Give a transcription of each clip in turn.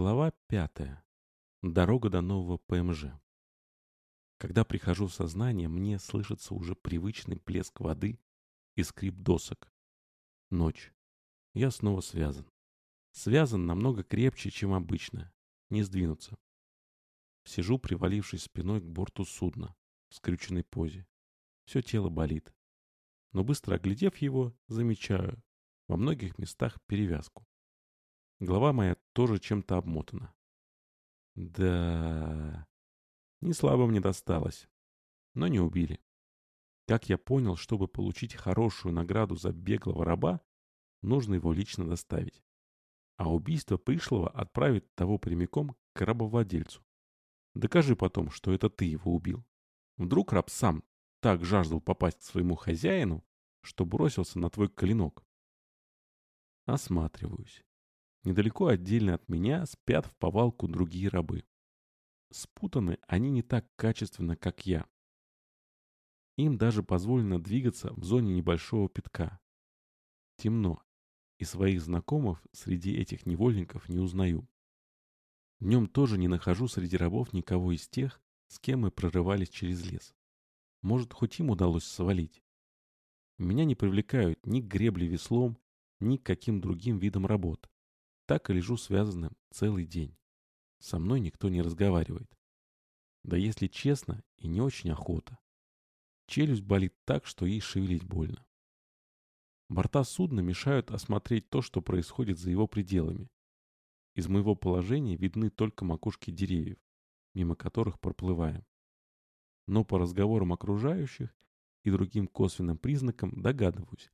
Глава пятая. Дорога до нового ПМЖ. Когда прихожу в сознание, мне слышится уже привычный плеск воды и скрип досок. Ночь. Я снова связан. Связан намного крепче, чем обычно. Не сдвинуться. Сижу, привалившись спиной к борту судна, в скрюченной позе. Все тело болит. Но быстро оглядев его, замечаю во многих местах перевязку. Голова моя тоже чем-то обмотана. Да, не слабо мне досталось, но не убили. Как я понял, чтобы получить хорошую награду за беглого раба, нужно его лично доставить. А убийство пришлого отправит того прямиком к рабовладельцу. Докажи потом, что это ты его убил. Вдруг раб сам так жаждал попасть к своему хозяину, что бросился на твой клинок. Осматриваюсь. Недалеко отдельно от меня спят в повалку другие рабы. Спутаны они не так качественно, как я. Им даже позволено двигаться в зоне небольшого пятка. Темно, и своих знакомых среди этих невольников не узнаю. Днем тоже не нахожу среди рабов никого из тех, с кем мы прорывались через лес. Может, хоть им удалось свалить. Меня не привлекают ни к гребле веслом, ни к каким другим видам работ. Так и лежу связанным целый день. Со мной никто не разговаривает. Да если честно, и не очень охота. Челюсть болит так, что ей шевелить больно. Борта судна мешают осмотреть то, что происходит за его пределами. Из моего положения видны только макушки деревьев, мимо которых проплываем. Но по разговорам окружающих и другим косвенным признакам догадываюсь,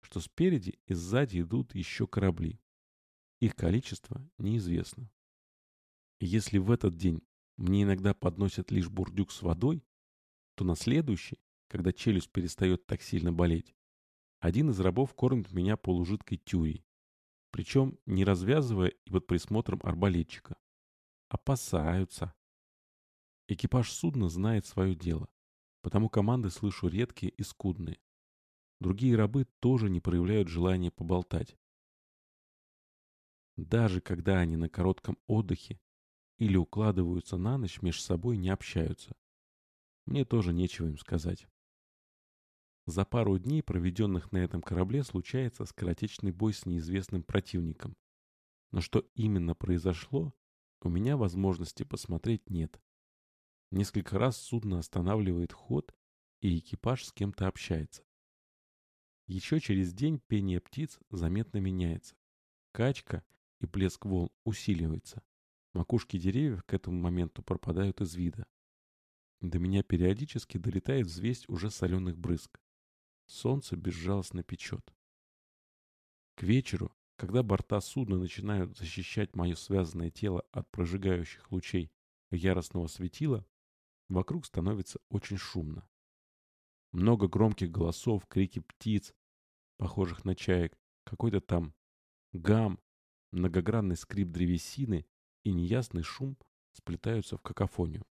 что спереди и сзади идут еще корабли. Их количество неизвестно. если в этот день мне иногда подносят лишь бурдюк с водой, то на следующий, когда челюсть перестает так сильно болеть, один из рабов кормит меня полужидкой тюрей, причем не развязывая и под присмотром арбалетчика. Опасаются. Экипаж судна знает свое дело, потому команды слышу редкие и скудные. Другие рабы тоже не проявляют желания поболтать, даже когда они на коротком отдыхе или укладываются на ночь, между собой не общаются. Мне тоже нечего им сказать. За пару дней, проведенных на этом корабле, случается скоротечный бой с неизвестным противником. Но что именно произошло, у меня возможности посмотреть нет. Несколько раз судно останавливает ход, и экипаж с кем-то общается. Еще через день пение птиц заметно меняется. Качка и плеск волн усиливается. Макушки деревьев к этому моменту пропадают из вида. До меня периодически долетает взвесть уже соленых брызг. Солнце безжалостно печет. К вечеру, когда борта судна начинают защищать мое связанное тело от прожигающих лучей яростного светила, вокруг становится очень шумно. Много громких голосов, крики птиц, похожих на чаек, какой-то там гам, Многогранный скрип древесины и неясный шум сплетаются в какофонию.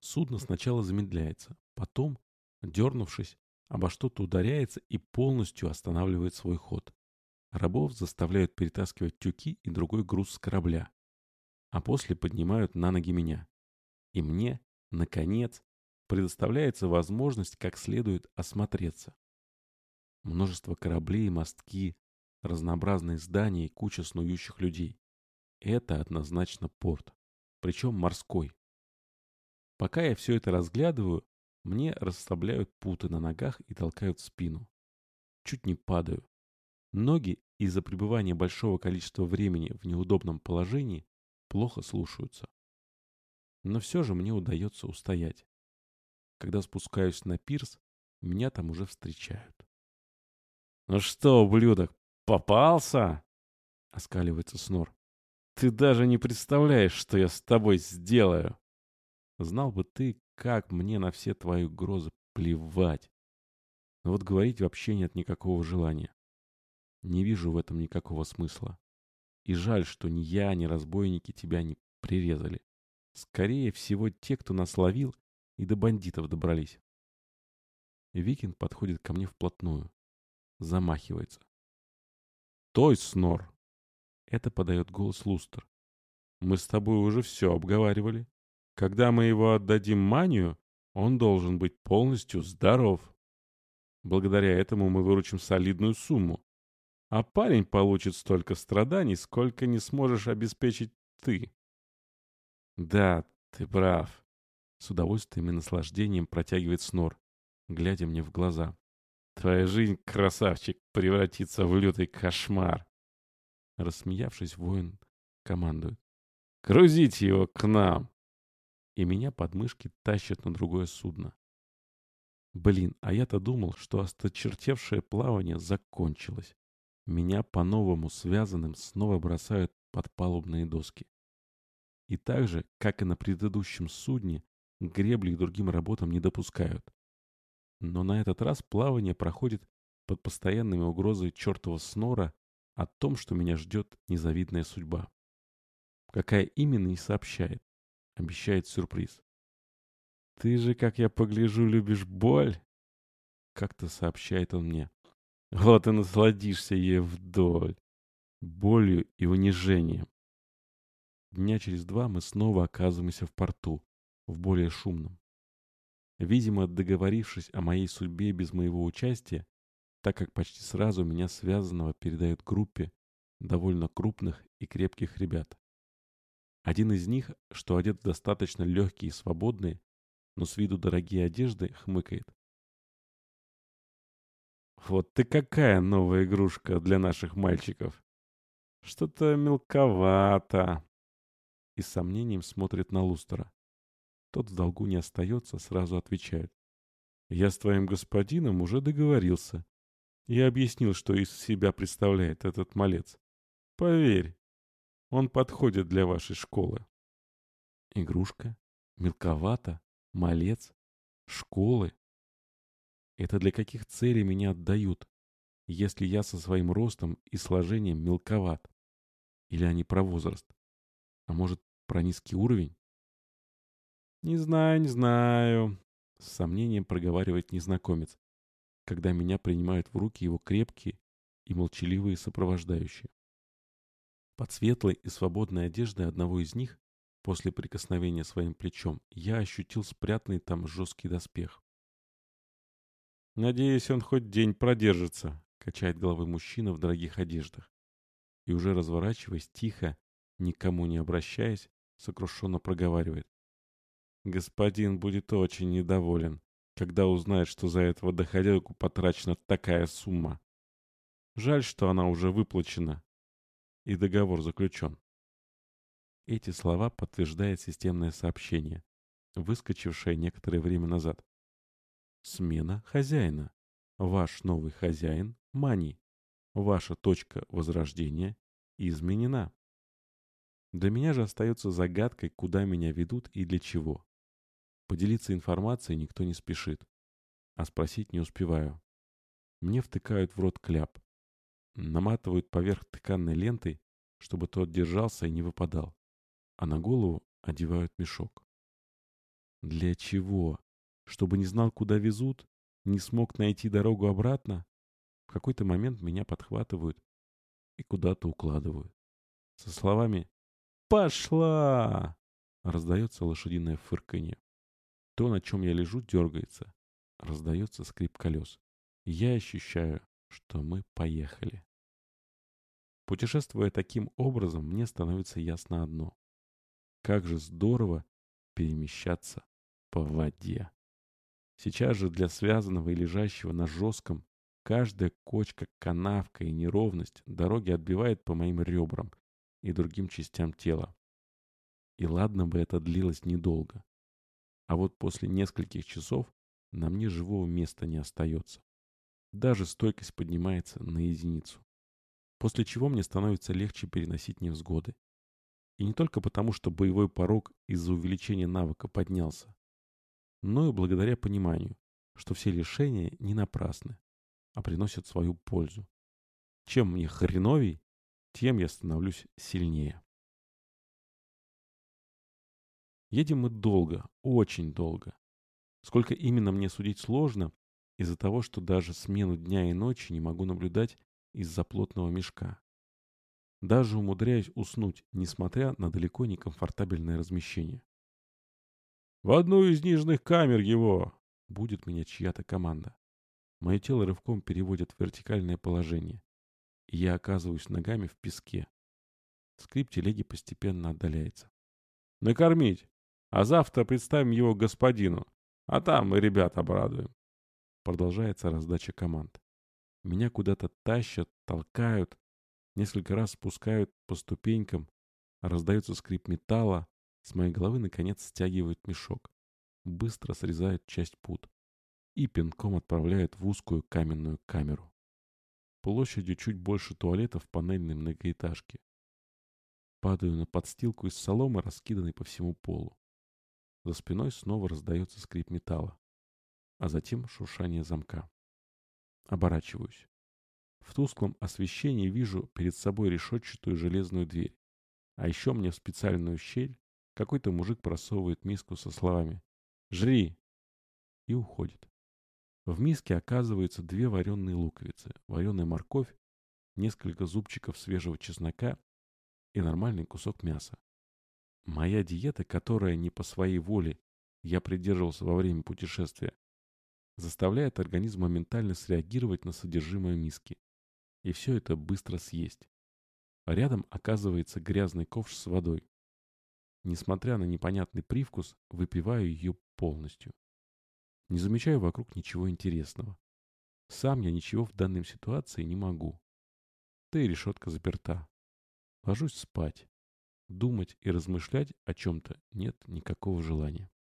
Судно сначала замедляется, потом, дернувшись, обо что-то ударяется и полностью останавливает свой ход. Рабов заставляют перетаскивать тюки и другой груз с корабля, а после поднимают на ноги меня. И мне, наконец, предоставляется возможность как следует осмотреться. Множество кораблей, мостки, разнообразные здания и куча снующих людей. Это однозначно порт, причем морской. Пока я все это разглядываю, мне расставляют путы на ногах и толкают спину. Чуть не падаю. Ноги из-за пребывания большого количества времени в неудобном положении плохо слушаются. Но все же мне удается устоять. Когда спускаюсь на пирс, меня там уже встречают. «Ну что, ублюдок, «Попался?» — оскаливается Снор. «Ты даже не представляешь, что я с тобой сделаю!» «Знал бы ты, как мне на все твои угрозы плевать!» Но вот говорить вообще нет никакого желания. Не вижу в этом никакого смысла. И жаль, что ни я, ни разбойники тебя не прирезали. Скорее всего, те, кто нас ловил, и до бандитов добрались. Викинг подходит ко мне вплотную. Замахивается. «Стой, Снор!» Это подает голос Лустер. Мы с тобой уже все обговаривали. Когда мы его отдадим манию, он должен быть полностью здоров. Благодаря этому мы выручим солидную сумму. А парень получит столько страданий, сколько не сможешь обеспечить ты. Да, ты прав. С удовольствием и наслаждением протягивает Снор, глядя мне в глаза. Твоя жизнь, красавчик, превратится в лютый кошмар. Рассмеявшись, воин командует. Грузите его к нам. И меня подмышки тащат на другое судно. Блин, а я-то думал, что осточертевшее плавание закончилось. Меня по-новому связанным снова бросают под палубные доски. И так же, как и на предыдущем судне, гребли к другим работам не допускают. Но на этот раз плавание проходит под постоянными угрозой чертова снора о том, что меня ждет незавидная судьба. Какая именно не сообщает. Обещает сюрприз. «Ты же, как я погляжу, любишь боль?» Как-то сообщает он мне. «Вот и насладишься ей вдоль. Болью и унижением. Дня через два мы снова оказываемся в порту, в более шумном. Видимо, договорившись о моей судьбе без моего участия, так как почти сразу меня связанного передают группе довольно крупных и крепких ребят. Один из них, что одет достаточно легкие и свободные, но с виду дорогие одежды, хмыкает. «Вот ты какая новая игрушка для наших мальчиков! Что-то мелковато!» И с сомнением смотрит на Лустера. Тот в долгу не остается, сразу отвечает. «Я с твоим господином уже договорился. Я объяснил, что из себя представляет этот малец. Поверь, он подходит для вашей школы». Игрушка? Мелковато? Малец? Школы? Это для каких целей меня отдают, если я со своим ростом и сложением мелковат? Или они про возраст? А может, про низкий уровень? «Не знаю, не знаю», — с сомнением проговаривает незнакомец, когда меня принимают в руки его крепкие и молчаливые сопровождающие. Под светлой и свободной одеждой одного из них, после прикосновения своим плечом, я ощутил спрятанный там жесткий доспех. «Надеюсь, он хоть день продержится», — качает головой мужчина в дорогих одеждах. И уже разворачиваясь тихо, никому не обращаясь, сокрушенно проговаривает. Господин будет очень недоволен, когда узнает, что за этого доходилку потрачена такая сумма. Жаль, что она уже выплачена, и договор заключен. Эти слова подтверждает системное сообщение, выскочившее некоторое время назад. Смена хозяина. Ваш новый хозяин – Мани. Ваша точка возрождения изменена. Для меня же остается загадкой, куда меня ведут и для чего. Поделиться информацией никто не спешит, а спросить не успеваю. Мне втыкают в рот кляп. Наматывают поверх тканной лентой, чтобы тот держался и не выпадал. А на голову одевают мешок. Для чего? Чтобы не знал, куда везут? Не смог найти дорогу обратно? В какой-то момент меня подхватывают и куда-то укладывают. Со словами «Пошла!» раздается лошадиное фырканье. То, на чем я лежу, дергается. Раздается скрип колес. Я ощущаю, что мы поехали. Путешествуя таким образом, мне становится ясно одно. Как же здорово перемещаться по воде. Сейчас же для связанного и лежащего на жестком каждая кочка, канавка и неровность дороги отбивает по моим ребрам и другим частям тела. И ладно бы это длилось недолго. А вот после нескольких часов на мне живого места не остается. Даже стойкость поднимается на единицу. После чего мне становится легче переносить невзгоды. И не только потому, что боевой порог из-за увеличения навыка поднялся, но и благодаря пониманию, что все лишения не напрасны, а приносят свою пользу. Чем мне хреновей, тем я становлюсь сильнее. Едем мы долго, очень долго. Сколько именно мне судить сложно, из-за того, что даже смену дня и ночи не могу наблюдать из-за плотного мешка. Даже умудряюсь уснуть, несмотря на далеко не комфортабельное размещение. «В одну из нижних камер его!» Будет меня чья-то команда. Мое тело рывком переводит в вертикальное положение, и я оказываюсь ногами в песке. Скрип телеги постепенно отдаляется. «Накормить! А завтра представим его господину, а там мы ребят обрадуем!» Продолжается раздача команд. Меня куда-то тащат, толкают, несколько раз спускают по ступенькам, раздается скрип металла, с моей головы наконец стягивают мешок, быстро срезают часть пут и пинком отправляют в узкую каменную камеру. Площадью чуть больше туалета в панельной многоэтажке. Падаю на подстилку из соломы, раскиданной по всему полу. За спиной снова раздается скрип металла, а затем шуршание замка. Оборачиваюсь. В тусклом освещении вижу перед собой решетчатую железную дверь. А еще мне в специальную щель какой-то мужик просовывает миску со словами «Жри!» и уходит. В миске оказывается две вареные луковицы, вареная морковь, несколько зубчиков свежего чеснока и нормальный кусок мяса. Моя диета, которая не по своей воле я придерживался во время путешествия, заставляет организм моментально среагировать на содержимое миски. И все это быстро съесть. Рядом оказывается грязный ковш с водой. Несмотря на непонятный привкус, выпиваю ее полностью. Не замечаю вокруг ничего интересного. Сам я ничего в данной ситуации не могу. Да и решетка заперта. Ложусь спать. Думать и размышлять о чем-то нет никакого желания.